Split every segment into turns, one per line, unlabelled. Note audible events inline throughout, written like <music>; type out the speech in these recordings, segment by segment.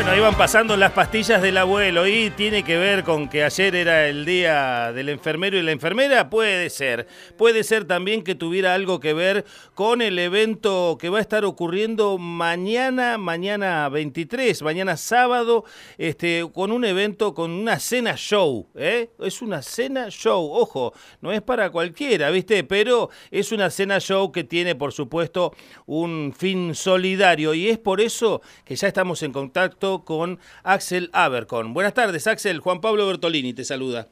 Bueno, iban pasando las pastillas del abuelo y tiene que ver con que ayer era el día del enfermero y la enfermera. Puede ser. Puede ser también que tuviera algo que ver con el evento que va a estar ocurriendo mañana, mañana 23, mañana sábado, este, con un evento, con una cena show. ¿eh? Es una cena show. Ojo, no es para cualquiera, ¿viste? Pero es una cena show que tiene, por supuesto, un fin solidario y es por eso que ya estamos en contacto con Axel Abercon. Buenas tardes, Axel. Juan Pablo Bertolini te saluda.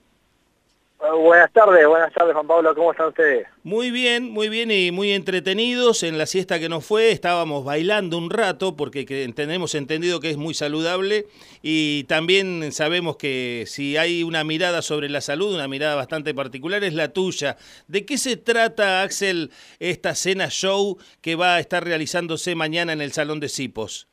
Uh, buenas tardes, buenas tardes Juan Pablo, ¿cómo están ustedes?
Muy bien, muy bien y muy entretenidos. En la siesta que nos fue estábamos bailando un rato porque tenemos entendido que es muy saludable y también sabemos que si hay una mirada sobre la salud, una mirada bastante particular es la tuya. ¿De qué se trata, Axel, esta cena show que va a estar realizándose mañana en el Salón de Cipos?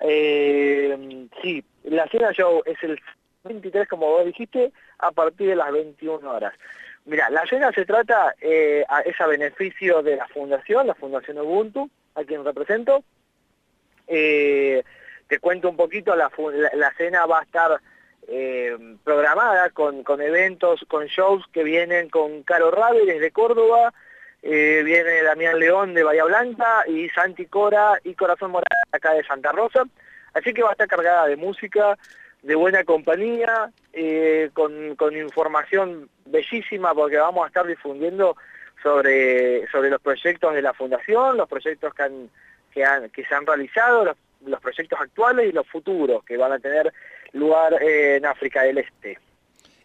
Eh, sí, la cena show es el 23, como vos dijiste, a partir de las 21 horas. Mira, la cena se trata, eh, es a beneficio de la fundación, la Fundación Ubuntu, a quien represento. Eh, te cuento un poquito, la, la, cena va a estar eh, programada con, con, eventos, con shows que vienen con Caro Rabe desde Córdoba, eh, viene Damián León de Bahía Blanca y Santi Cora y Corazón Morales acá de Santa Rosa. Así que va a estar cargada de música, de buena compañía, eh, con, información bellísima porque vamos a estar difundiendo sobre, sobre los proyectos de la Fundación, los proyectos que, han, que, han, que se han realizado, los, los proyectos actuales y los futuros que van a tener lugar en África del Este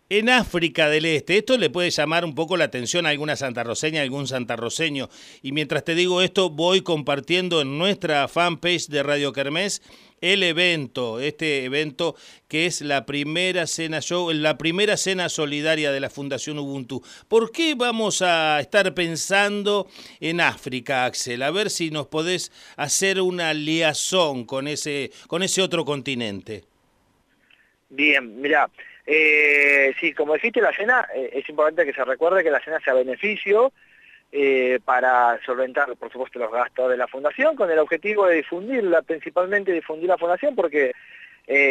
en África del Este. Esto le puede llamar un poco la atención a alguna santarroseña, a algún santarroseño. Y mientras te digo esto, voy compartiendo en nuestra fanpage de Radio Kermés el evento, este evento que es la primera cena show, la primera cena solidaria de la Fundación Ubuntu. ¿Por qué vamos a estar pensando en África, Axel? A ver si nos podés hacer una liazón con ese, con ese otro continente.
Bien, mira, eh, sí, como dijiste, la cena, eh, es importante que se recuerde que la cena sea beneficio eh, para solventar, por supuesto, los gastos de la fundación, con el objetivo de difundirla, principalmente difundir la fundación, porque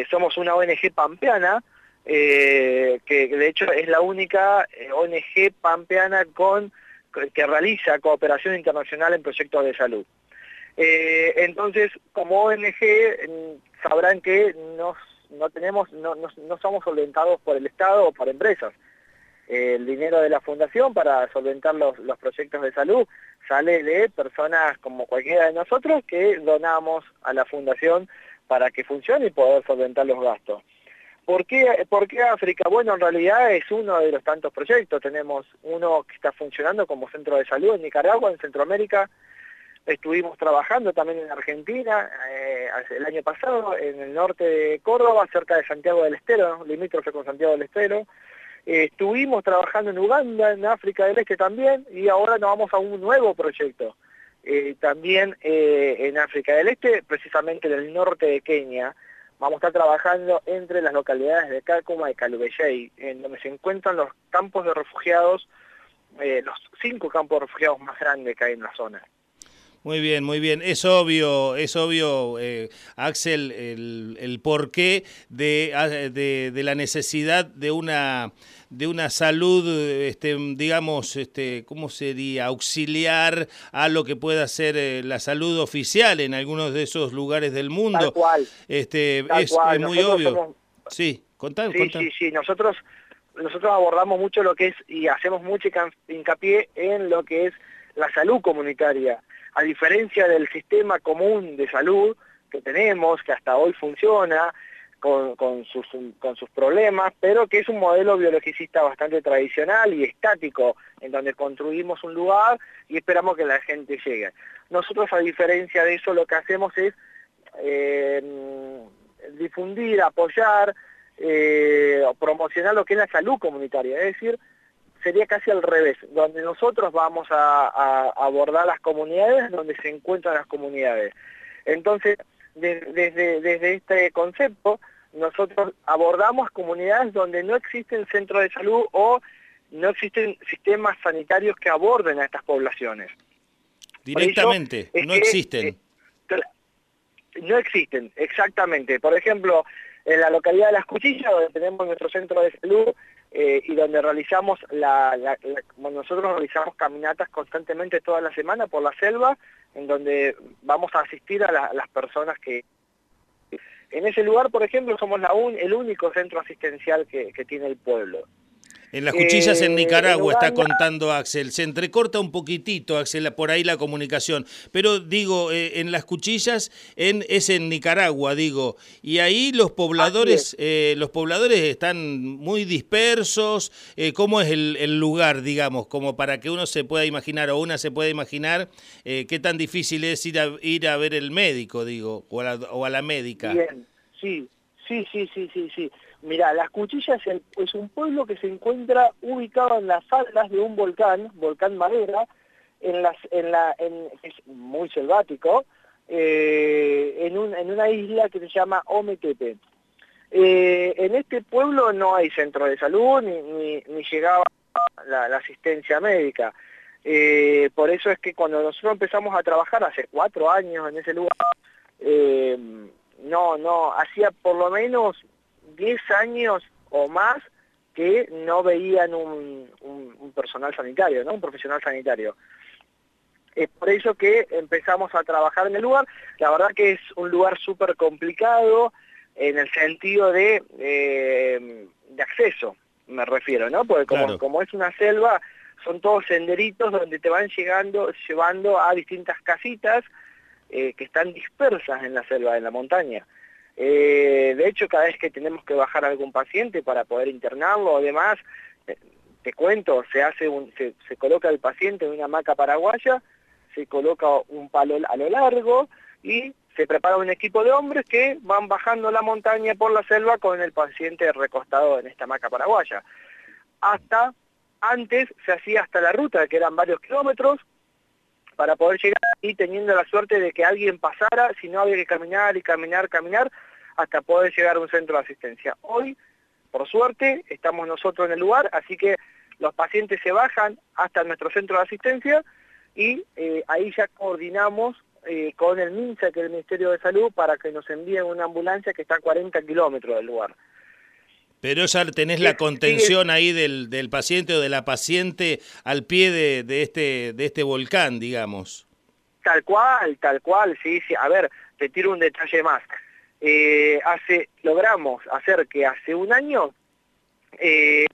somos una ONG pampeana, que de hecho es la única ONG pampeana con, que realiza cooperación internacional en proyectos de salud. entonces, como ONG, mm, sabrán que nos no tenemos, no, no, somos solventados por el Estado o por empresas. el dinero de la fundación para solventar los, los proyectos de salud sale de personas como cualquiera de nosotros que donamos a la fundación para que funcione y poder solventar los gastos. ¿Por qué, ¿Por qué, África? Bueno, en realidad es uno de los tantos proyectos. Tenemos uno que está funcionando como centro de salud en Nicaragua, en Centroamérica, Estuvimos trabajando también en Argentina eh, el año pasado, en el norte de Córdoba, cerca de Santiago del Estero, limítrofe con Santiago del Estero. Eh, estuvimos trabajando en Uganda, en África del Este también, y ahora nos vamos a un nuevo proyecto. Eh, también en África del Este, precisamente en el norte de Kenia, vamos a estar trabajando entre las localidades de Kakuma y Kalubeyei, en donde se encuentran los campos de refugiados, los cinco campos de refugiados más grandes que hay en la zona.
Muy bien, muy bien. Es obvio, es obvio, eh, Axel, el, el porqué de, de, de, la necesidad de una de una salud, este, digamos, este, ¿cómo sería? Auxiliar a lo que pueda ser eh, la salud oficial en algunos de esos lugares del mundo.
Tal cual.
Este, es, muy obvio. Sí, contá,
sí, sí, sí. Nosotros, nosotros abordamos mucho lo que es y hacemos mucho hincapié en lo que es la salud comunitaria a diferencia del sistema común de salud que tenemos, que hasta hoy funciona, con, sus, problemas, pero que es un modelo biologicista bastante tradicional y estático, en donde construimos un lugar y esperamos que la gente llegue. Nosotros, a diferencia de eso, lo que hacemos es eh, difundir, apoyar, eh, promocionar lo que es la salud comunitaria, es decir, sería casi al revés, donde nosotros vamos a, abordar las comunidades donde se encuentran las comunidades. Entonces, desde, desde este concepto, nosotros abordamos comunidades donde no existen centros de salud o no existen sistemas sanitarios que aborden a estas poblaciones.
Directamente, no existen. Eh,
no existen, exactamente. Por ejemplo, en la localidad de Las Cuchillas, donde tenemos nuestro centro de salud eh, y donde realizamos la, nosotros realizamos caminatas constantemente toda la semana por la selva, en donde vamos a asistir a, las personas que... En ese lugar, por ejemplo, somos la el único centro asistencial que tiene el pueblo.
En las cuchillas en eh, Nicaragua, está contando Axel. Se entrecorta un poquitito, Axel, por ahí la comunicación. Pero digo, eh, en las cuchillas en, es en Nicaragua, digo. Y ahí los pobladores, eh, los pobladores están muy dispersos. ¿Cómo es el, lugar, digamos? Como para que uno se pueda imaginar o una se pueda imaginar qué tan difícil es ir a, ir a ver el médico, digo, o a la, o a la médica.
Bien, sí, sí, sí, sí, sí, sí. Mira, Las Cuchillas es un pueblo que se encuentra ubicado en las faldas de un volcán, volcán Madera, en es muy selvático, eh, en, una isla que se llama Ometepe. Eh, en este pueblo no hay centro de salud ni, llegaba la, asistencia médica. Eh, por eso es que cuando nosotros empezamos a trabajar hace cuatro años en ese lugar, no, no, hacía por lo menos 10 años o más que no veían un, personal sanitario, ¿no? un profesional sanitario. Es por eso que empezamos a trabajar en el lugar. La verdad que es un lugar súper complicado en el sentido de, eh, de acceso, me refiero, ¿no? Porque como, como es una selva, son todos senderitos donde te van llegando, llevando a distintas casitas eh, que están dispersas en la selva, en la montaña. Eh, de hecho, cada vez que tenemos que bajar a algún paciente para poder internarlo o demás, eh, te cuento, se, hace se, coloca el paciente en una hamaca paraguaya, se coloca un palo a lo largo y se prepara un equipo de hombres que van bajando la montaña por la selva con el paciente recostado en esta hamaca paraguaya. Hasta, antes se hacía hasta la ruta, que eran varios kilómetros, para poder llegar y teniendo la suerte de que alguien pasara, si no había que caminar y caminar, caminar, hasta poder llegar a un centro de asistencia. Hoy, por suerte, estamos nosotros en el lugar, así que los pacientes se bajan hasta nuestro centro de asistencia y eh, ahí ya coordinamos eh, con el MINSA, que es el Ministerio de Salud, para que nos envíen una ambulancia que está a 40 kilómetros del lugar.
Pero ya tenés la contención ahí del, del, paciente o de la paciente al pie de, de, este, de este volcán, digamos.
Tal cual, tal cual, sí, sí. A ver, te tiro un detalle más. Eh, hace, logramos hacer que hace un año eh,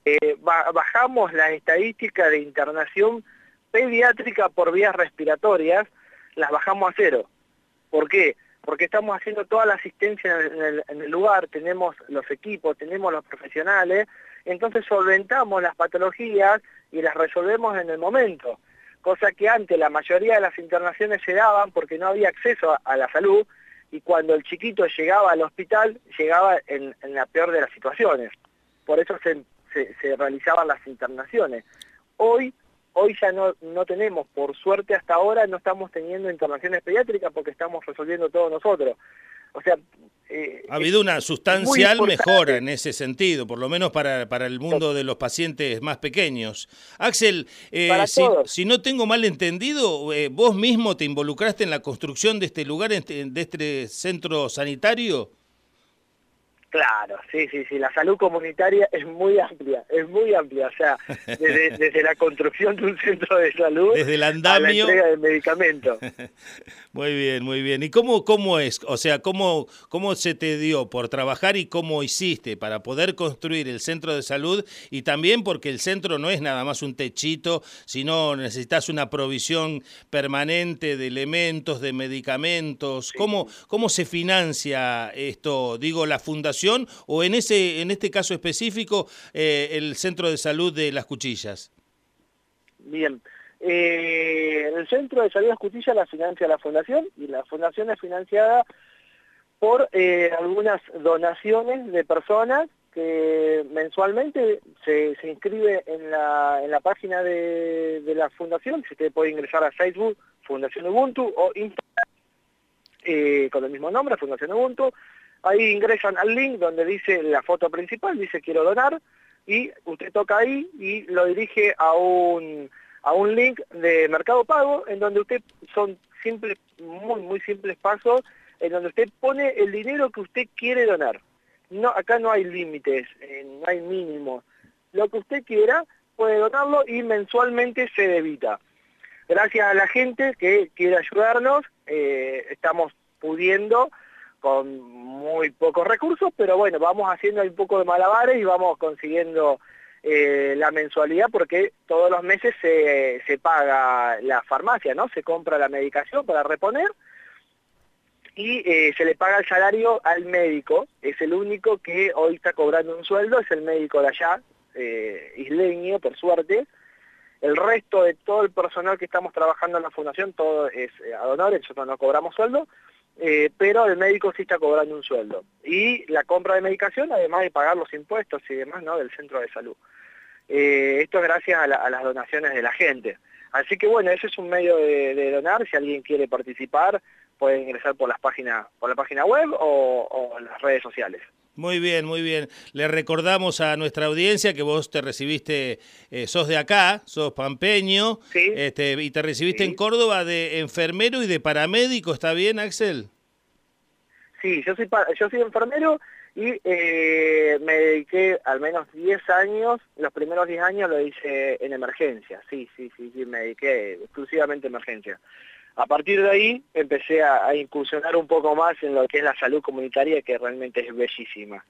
bajamos la estadística de internación pediátrica por vías respiratorias, las bajamos a cero. ¿Por qué? Porque estamos haciendo toda la asistencia en el, lugar, tenemos los equipos, tenemos los profesionales, entonces solventamos las patologías y las resolvemos en el momento, cosa que antes la mayoría de las internaciones se daban porque no había acceso a, la salud y cuando el chiquito llegaba al hospital llegaba en, la peor de las situaciones, por eso se realizaban las internaciones. Hoy Hoy ya no, no tenemos, por suerte hasta ahora no estamos teniendo internaciones pediátricas porque estamos resolviendo todo nosotros. O sea,
eh, ha habido una sustancial mejora en ese sentido, por lo menos para, para el mundo de los pacientes más pequeños. Axel, eh, si, no tengo mal entendido, eh, vos mismo te involucraste en la construcción de este lugar, este, de este centro sanitario.
Claro, sí, sí, sí, la salud comunitaria es muy amplia, es muy amplia, o sea, desde, <laughs> la construcción de un centro de salud
desde el andamio. a la
entrega de medicamentos. <laughs>
muy bien, muy bien. ¿Y cómo, cómo es? O sea, ¿cómo, ¿cómo se te dio por trabajar y cómo hiciste para poder construir el centro de salud? Y también porque el centro no es nada más un techito, sino necesitas una provisión permanente de elementos, de medicamentos. ¿Cómo, ¿Cómo se financia esto? Digo, la fundación o en, ese, en este caso específico eh, el Centro de Salud de Las Cuchillas?
Bien, eh, el Centro de Salud de Las Cuchillas la financia la Fundación y la Fundación es financiada por eh, algunas donaciones de personas que mensualmente se, se inscribe en la, en la página de, de, la Fundación, si usted puede ingresar a Facebook, Fundación Ubuntu, o Instagram, con el mismo nombre, Fundación Ubuntu, Ahí ingresan al link donde dice la foto principal, dice quiero donar, y usted toca ahí y lo dirige a un, a un link de Mercado Pago, en donde usted son simples, muy, muy simples pasos, en donde usted pone el dinero que usted quiere donar. No, acá no hay límites, eh, no hay mínimo. Lo que usted quiera puede donarlo y mensualmente se debita. Gracias a la gente que quiere ayudarnos, eh, estamos pudiendo con muy pocos recursos, pero bueno, vamos haciendo un poco de malabares y vamos consiguiendo eh, la mensualidad porque todos los meses se, se, paga la farmacia, ¿no? Se compra la medicación para reponer y eh, se le paga el salario al médico, es el único que hoy está cobrando un sueldo, es el médico de allá, eh, isleño, por suerte. El resto de todo el personal que estamos trabajando en la fundación, todo es a honor, nosotros no cobramos sueldo, eh, pero el médico sí está cobrando un sueldo. Y la compra de medicación, además de pagar los impuestos y demás, ¿no? Del centro de salud. Eh, esto es gracias a, las donaciones de la gente. Así que bueno, ese es un medio de, donar, si alguien quiere participar, puede ingresar por las páginas, por la página web o, en las redes sociales.
Muy bien, muy bien. Le recordamos a nuestra audiencia que vos te recibiste, eh, sos de acá, sos pampeño, este, y te recibiste en Córdoba de enfermero y de paramédico, ¿está bien, Axel?
Sí, yo soy, yo soy enfermero y eh, me dediqué al menos 10 años, los primeros 10 años lo hice en emergencia, sí, sí, sí, sí, me dediqué exclusivamente a emergencia. A partir de ahí empecé a, incursionar un poco más en lo que es la salud comunitaria, que realmente es bellísima.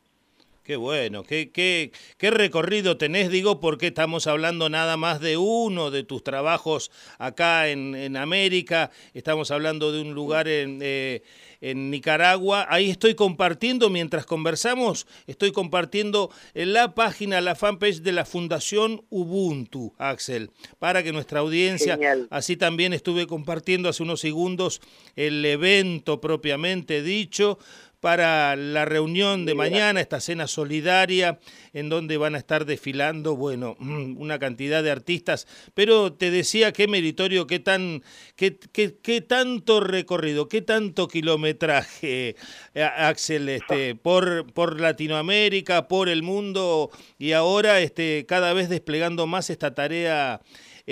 Qué bueno, qué, qué, qué recorrido tenés, digo, porque estamos hablando nada más de uno de tus trabajos acá en, en América, estamos hablando de un lugar en, eh, en Nicaragua. Ahí estoy compartiendo, mientras conversamos, estoy compartiendo en la página, la fanpage de la Fundación Ubuntu, Axel, para que nuestra audiencia, así también estuve compartiendo hace unos segundos el evento propiamente dicho, para la reunión de mañana, esta cena solidaria, en donde van a estar desfilando, bueno, <clears throat> una cantidad de artistas. Pero te decía qué meritorio, qué, tan, qué, qué, tanto recorrido, qué tanto kilometraje, eh, Axel, este, <laughs> por, por Latinoamérica, por el mundo, y ahora este, cada vez desplegando más esta tarea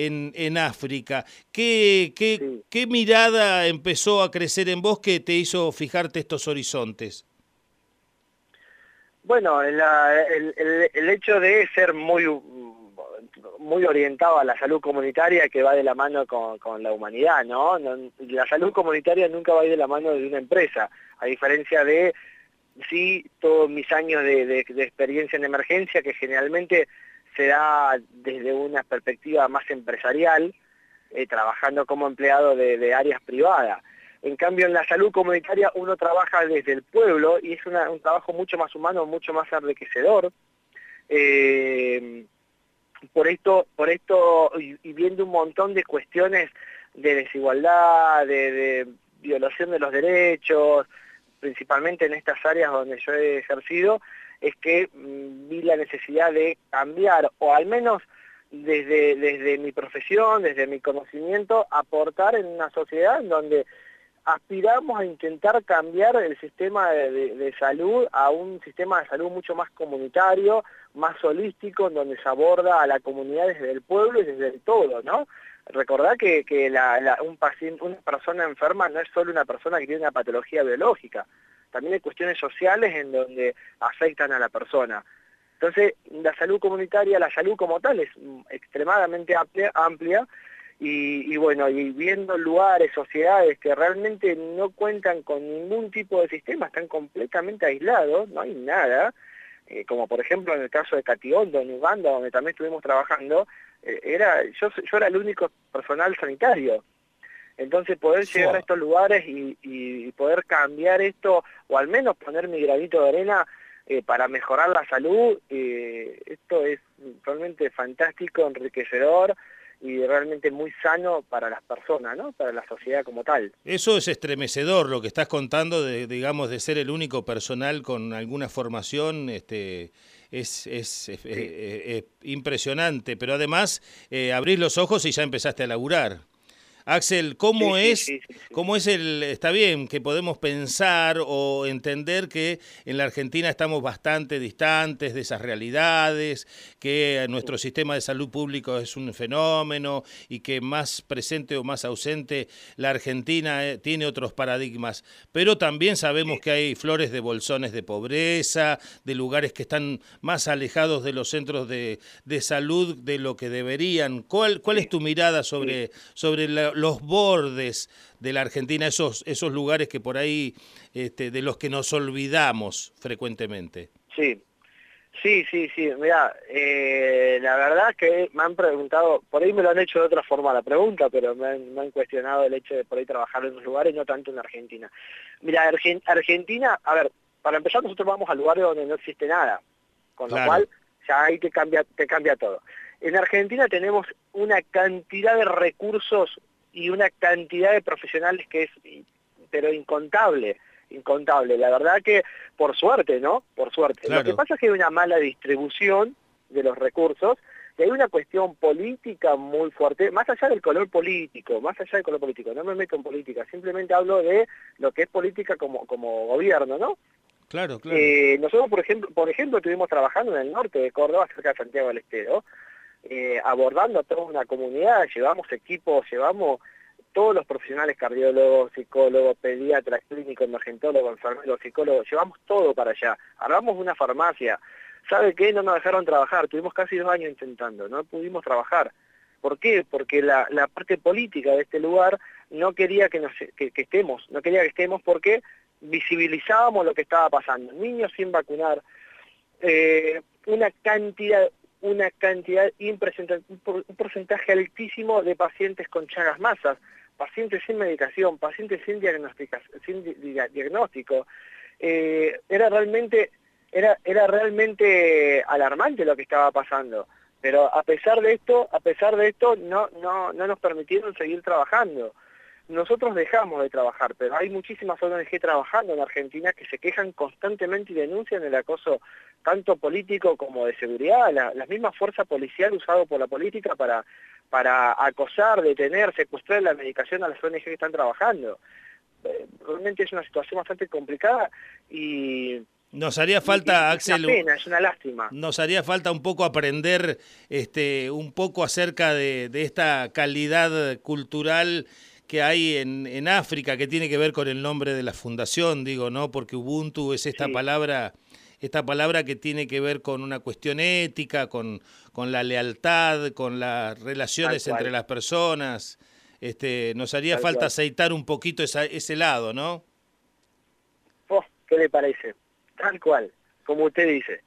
en, en África. ¿Qué, qué, ¿Qué mirada empezó a crecer en vos que te hizo fijarte estos horizontes?
Bueno, el, el, hecho de ser muy, muy orientado a la salud comunitaria que va de la mano con, con la humanidad, ¿no? La salud comunitaria nunca va a ir de la mano de una empresa, a diferencia de, sí, todos mis años de, de, de experiencia en emergencia, que generalmente se da desde una perspectiva más empresarial, eh, trabajando como empleado de, áreas privadas. En cambio, en la salud comunitaria uno trabaja desde el pueblo y es un trabajo mucho más humano, mucho más enriquecedor. Eh, por esto, por esto y, viendo un montón de cuestiones de desigualdad, de, de violación de los derechos, principalmente en estas áreas donde yo he ejercido, es que mm, vi la necesidad de cambiar, o al menos desde, desde mi profesión, desde mi conocimiento, aportar en una sociedad en donde aspiramos a intentar cambiar el sistema de, salud a un sistema de salud mucho más comunitario, más holístico, en donde se aborda a la comunidad desde el pueblo y desde el todo, ¿no? Que, que un paciente, una persona enferma no es solo una persona que tiene una patología biológica, también hay cuestiones sociales en donde afectan a la persona. Entonces, la salud comunitaria, la salud como tal es extremadamente amplia, y, bueno, y viendo lugares, sociedades que realmente no cuentan con ningún tipo de sistema, están completamente aislados, no hay nada, eh, como por ejemplo en el caso de Cationdo, en Uganda, donde también estuvimos trabajando, eh, era yo, yo era el único personal sanitario, entonces poder llegar a estos lugares y, poder cambiar esto, o al menos poner mi granito de arena eh, para mejorar la salud, eh, esto es realmente fantástico, enriquecedor y realmente muy sano para las personas, ¿no? Para la sociedad como tal.
Eso es estremecedor lo que estás contando de, digamos, de ser el único personal con alguna formación, este, es, es, impresionante. Pero además, eh, abrís los ojos y ya empezaste a laburar. Axel, ¿cómo es, cómo es el, está bien que podemos pensar o entender que en la Argentina estamos bastante distantes de esas realidades, que nuestro sistema de salud público es un fenómeno y que más presente o más ausente la Argentina eh, tiene otros paradigmas, pero también sabemos que hay flores de bolsones de pobreza, de lugares que están más alejados de los centros de, salud de lo que deberían. ¿Cuál, cuál es tu mirada sobre, sobre la, los bordes de la Argentina, esos, esos lugares que por ahí, este, de los que nos olvidamos frecuentemente.
Sí, sí, sí, sí. Mira, eh, la verdad que me han preguntado, por ahí me lo han hecho de otra forma la pregunta, pero me han, cuestionado el hecho de por ahí trabajar en otros lugares, no tanto en Argentina. Mira, Argentina, a ver, para empezar nosotros vamos a lugares donde no existe nada, con lo cual ya ahí te cambia, te cambia todo. En Argentina tenemos una cantidad de recursos y una cantidad de profesionales que es, pero incontable, incontable. La verdad que, por suerte, ¿no? Por suerte. Lo que pasa es que hay una mala distribución de los recursos y hay una cuestión política muy fuerte, más allá del color político, más allá del color político, no me meto en política, simplemente hablo de lo que es política como, como gobierno, ¿no?
Claro, claro.
Eh, nosotros, por ejemplo, por ejemplo, estuvimos trabajando en el norte de Córdoba, cerca de Santiago del Estero, eh, abordando a toda una comunidad, llevamos equipos, llevamos todos los profesionales cardiólogos, psicólogos, pediatras, clínicos, emergentólogos, enfermeros, psicólogos, llevamos todo para allá. Hablamos una farmacia. ¿Sabe qué? No nos dejaron trabajar. Tuvimos casi dos años intentando. No pudimos trabajar. ¿Por qué? Porque la, parte política de este lugar no quería que, nos, estemos. No quería que estemos porque visibilizábamos lo que estaba pasando. Niños sin vacunar. Eh, una cantidad, una cantidad impresionante, un porcentaje altísimo de pacientes con chagas masas, pacientes sin medicación, pacientes sin, sin diagnóstico. Eh, era realmente era, era realmente alarmante lo que estaba pasando. Pero a pesar de esto, a pesar de esto, no, no, no nos permitieron seguir trabajando. Nosotros dejamos de trabajar, pero hay muchísimas ONG trabajando en Argentina que se quejan constantemente y denuncian el acoso tanto político como de seguridad, la, misma fuerza policial usada por la política para, para acosar, detener, secuestrar la medicación a las ONG que están trabajando. Eh, realmente es una situación bastante complicada y...
Nos haría falta, Axel.
Es una pena, es una lástima.
Nos haría falta un poco aprender este, un poco acerca de, de esta calidad cultural que hay en, en, África que tiene que ver con el nombre de la fundación, digo, ¿no? Porque Ubuntu es esta palabra esta palabra que tiene que ver con una cuestión ética, con, con la lealtad, con las relaciones entre las personas. Este, nos haría falta aceitar un poquito esa, ese lado, ¿no?
Oh, ¿Qué le parece? Tal cual, como usted dice.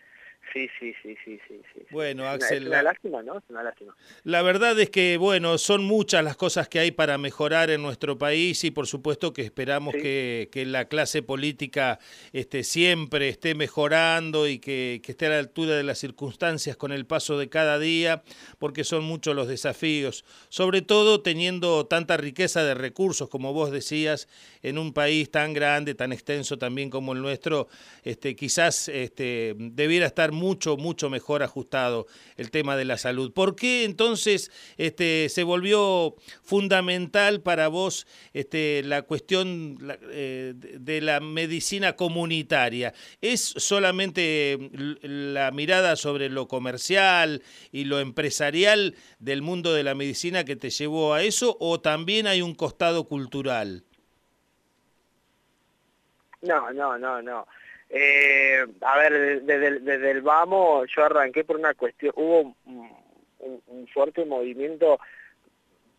Sí, sí, sí, sí, sí.
Bueno, Axel.
Es una lástima, ¿no? Es una lástima.
La verdad es que, bueno, son muchas las cosas que hay para mejorar en nuestro país y por supuesto que esperamos que, que, la clase política este, siempre esté mejorando y que, que, esté a la altura de las circunstancias con el paso de cada día, porque son muchos los desafíos, sobre todo teniendo tanta riqueza de recursos, como vos decías, en un país tan grande, tan extenso también como el nuestro, este, quizás este, debiera estar mucho, mucho mejor ajustado el tema de la salud. ¿Por qué entonces este, se volvió fundamental para vos este, la cuestión eh, de la medicina comunitaria? ¿Es solamente la mirada sobre lo comercial y lo empresarial del mundo de la medicina que te llevó a eso o también hay un costado cultural?
No, no, no, no. Eh, a ver, desde, el vamos yo arranqué por una cuestión, hubo un, fuerte movimiento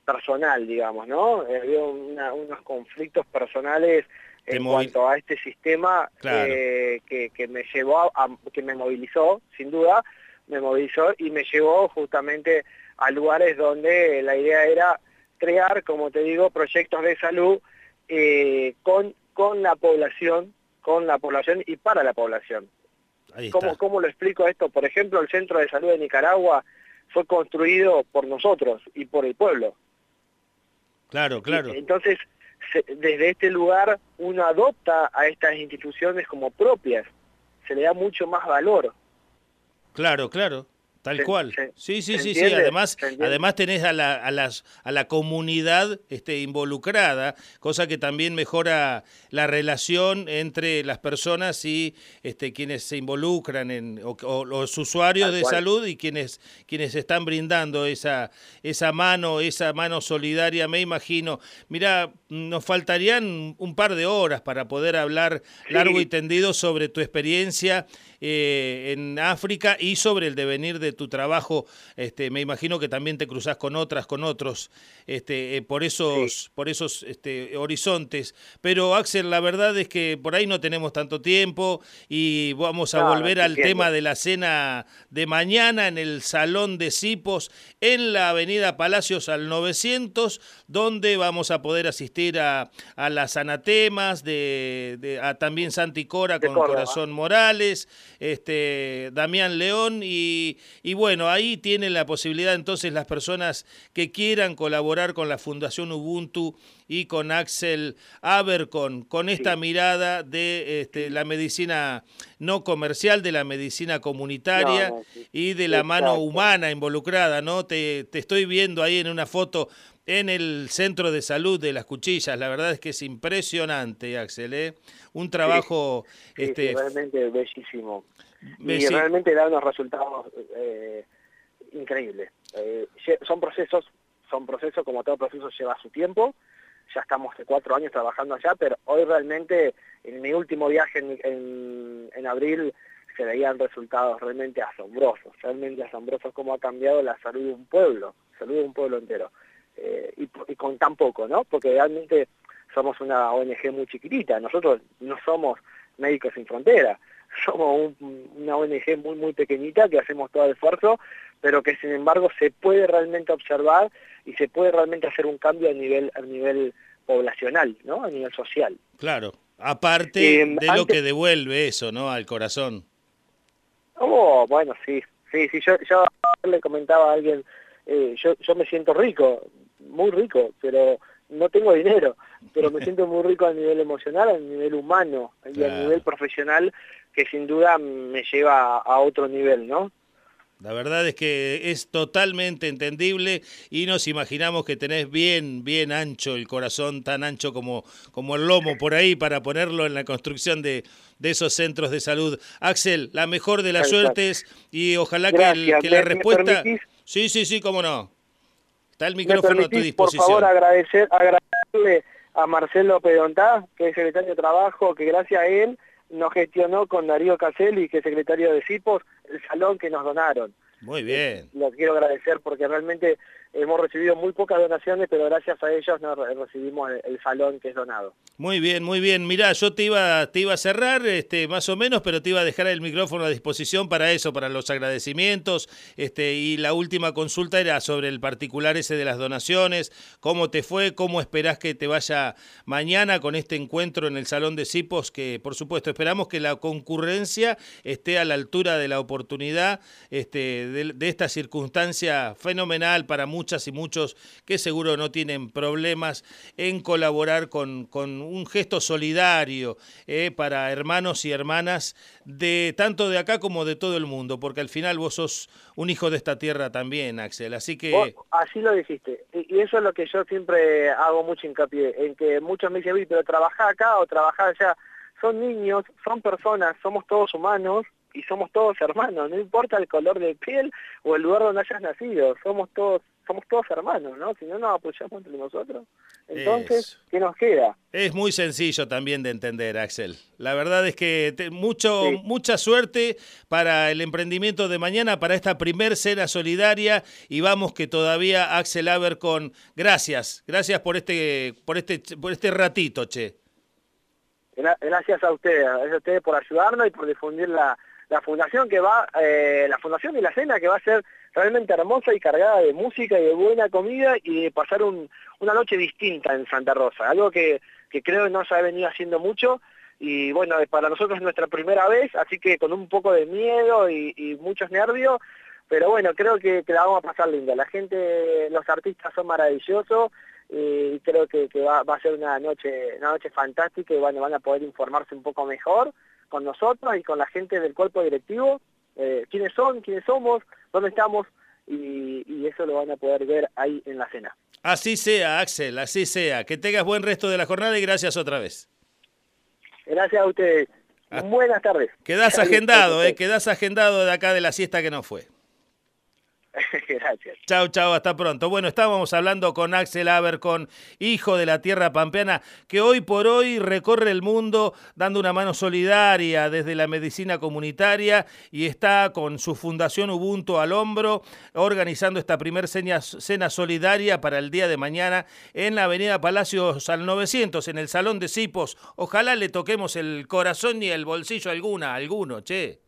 personal, digamos, ¿no? había unos conflictos personales en cuanto a este sistema eh, que, me llevó, a, que me movilizó, sin duda, me movilizó y me llevó justamente a lugares donde la idea era crear, como te digo, proyectos de salud eh, con, con la población con la población y para la población. ¿Cómo, ¿Cómo lo explico esto? Por ejemplo, el Centro de Salud de Nicaragua fue construido por nosotros y por el pueblo.
Claro, claro.
entonces, desde este lugar uno adopta a estas instituciones como propias, se le da mucho más valor.
Claro, claro. Tal cual. sí, sí, sí, sí. Además, además tenés a la, a, las, a la comunidad este, involucrada, cosa que también mejora la relación entre las personas y este, quienes se involucran, en, o, los usuarios de salud y quienes, quienes están brindando esa, esa mano, esa mano solidaria, me imagino. Mira, nos faltarían un par de horas para poder hablar largo y tendido sobre tu experiencia eh, en África y sobre el devenir de tu trabajo. Este, me imagino que también te cruzas con otras, con otros, este, eh, por esos, por esos este, horizontes. Pero Axel, la verdad es que por ahí no tenemos tanto tiempo y vamos a volver al tema de la cena de mañana en el Salón de Cipos en la Avenida Palacios al 900, donde vamos a poder asistir a, a las anatemas, de, a también Santi Cora con Corazón Morales, este, Damián León y, y bueno, ahí tienen la posibilidad entonces las personas que quieran colaborar con la Fundación Ubuntu y con Axel Abercon, con esta mirada de este, la medicina no comercial, de la medicina comunitaria y de la mano humana involucrada, ¿no? Te, te estoy viendo ahí en una foto en el centro de salud de las cuchillas. La verdad es que es impresionante, Axel, ¿eh? Un trabajo...
este, realmente bellísimo. Y realmente da unos resultados eh, increíbles. Eh, son procesos, son procesos, como todo proceso lleva su tiempo. Ya estamos de cuatro años trabajando allá, pero hoy realmente, en mi último viaje en, en abril, se veían resultados realmente asombrosos, realmente asombrosos cómo ha cambiado la salud de un pueblo, salud de un pueblo entero. Eh, y, con tan poco, ¿no? Porque realmente somos una ONG muy chiquitita, nosotros no somos Médicos Sin Frontera, <laughs> somos una ONG muy muy pequeñita que hacemos todo el esfuerzo, pero que sin embargo se puede realmente observar y se puede realmente hacer un cambio a nivel a nivel poblacional, ¿no? A nivel social.
Claro, aparte eh, de lo que devuelve eso, ¿no? Al corazón.
Oh, bueno, sí, sí, sí, yo, yo le comentaba a alguien, eh, yo, yo me siento rico, muy rico, pero no tengo dinero, pero me <laughs> siento muy rico a nivel emocional, a nivel humano y a nivel profesional, que sin duda me lleva a otro nivel, ¿no?
La verdad es que es totalmente entendible y nos imaginamos que tenés bien, bien ancho el corazón, tan ancho como, como el lomo por ahí para ponerlo en la construcción de, de esos centros de salud. Axel, la mejor de las suertes y ojalá que, que, la respuesta... Sí, sí, sí, cómo no. Está el micrófono a tu disposición.
Por favor, agradecer, agradecerle a Marcelo Pedontá, que es secretario de Trabajo, que gracias a él nos gestionó con Darío Caselli, que es secretario de CIPOS, el salón que nos donaron.
Muy bien.
Lo quiero agradecer porque realmente hemos recibido muy pocas donaciones, pero gracias a ellos nos recibimos el, salón que es donado.
Muy bien, muy bien. Mirá, yo te iba, te iba a cerrar este, más o menos, pero te iba a dejar el micrófono a disposición para eso, para los agradecimientos. Este, y la última consulta era sobre el particular ese de las donaciones. ¿Cómo te fue? ¿Cómo esperás que te vaya mañana con este encuentro en el Salón de Cipos? Que por supuesto esperamos que la concurrencia esté a la altura de la oportunidad este, de, de esta circunstancia fenomenal para muchos muchas y muchos que seguro no tienen problemas en colaborar con, con un gesto solidario eh, para hermanos y hermanas de tanto de acá como de todo el mundo, porque al final vos sos un hijo de esta tierra también, Axel. Así que...
así lo dijiste. Y, eso es lo que yo siempre hago mucho hincapié, en que muchos me dicen, pero trabajar acá o trabajar allá. Son niños, son personas, somos todos humanos y somos todos hermanos, no importa el color de piel o el lugar donde hayas nacido, somos todos somos todos hermanos, ¿no? Si no nos apoyamos entre nosotros, entonces, ¿qué nos queda?
Es muy sencillo también de entender, Axel. La verdad es que mucho, mucha suerte para el emprendimiento de mañana, para esta primer cena solidaria y vamos que todavía Axel Abercon, gracias, gracias por este, por este, por este ratito, che.
Gracias a ustedes, gracias a ustedes por ayudarnos y por difundir la, la fundación que va, eh, la fundación y la cena que va a ser realmente hermosa y cargada de música y de buena comida y de pasar una noche distinta en Santa Rosa, algo que, creo que no se ha venido haciendo mucho y bueno, para nosotros es nuestra primera vez, así que con un poco de miedo y, muchos nervios, pero bueno, creo que, la vamos a pasar linda. La gente, los artistas son maravillosos y creo que, va, a ser una noche, una noche fantástica y bueno, van a poder informarse un poco mejor con nosotros y con la gente del cuerpo directivo eh, quiénes son, quiénes somos, dónde estamos, y, y eso lo van a poder ver ahí en la cena.
Así sea, Axel, así sea. Que tengas buen resto de la jornada y gracias otra vez.
Gracias a ustedes. Ah. Buenas tardes.
Quedás agendado, eh, quedás agendado de acá de la siesta que no fue. <laughs>
Gracias.
Chao, chao, hasta pronto. Bueno, estábamos hablando con Axel Abercon, hijo de la tierra pampeana, que hoy por hoy recorre el mundo dando una mano solidaria desde la medicina comunitaria y está con su fundación Ubuntu al hombro organizando esta primer cena, cena solidaria para el día de mañana en la avenida Palacios al 900, en el Salón de Cipos. Ojalá le toquemos el corazón y el bolsillo alguna, alguno, che.